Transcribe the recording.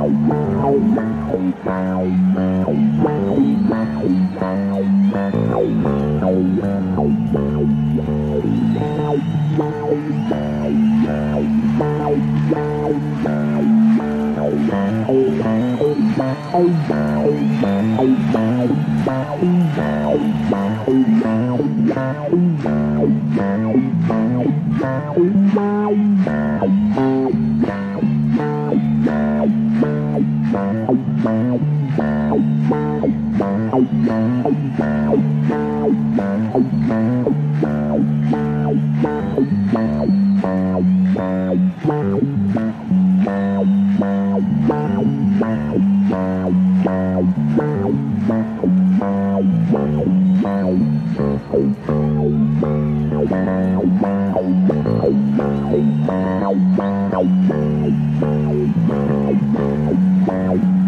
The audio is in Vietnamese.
Wow. Bye. Wow.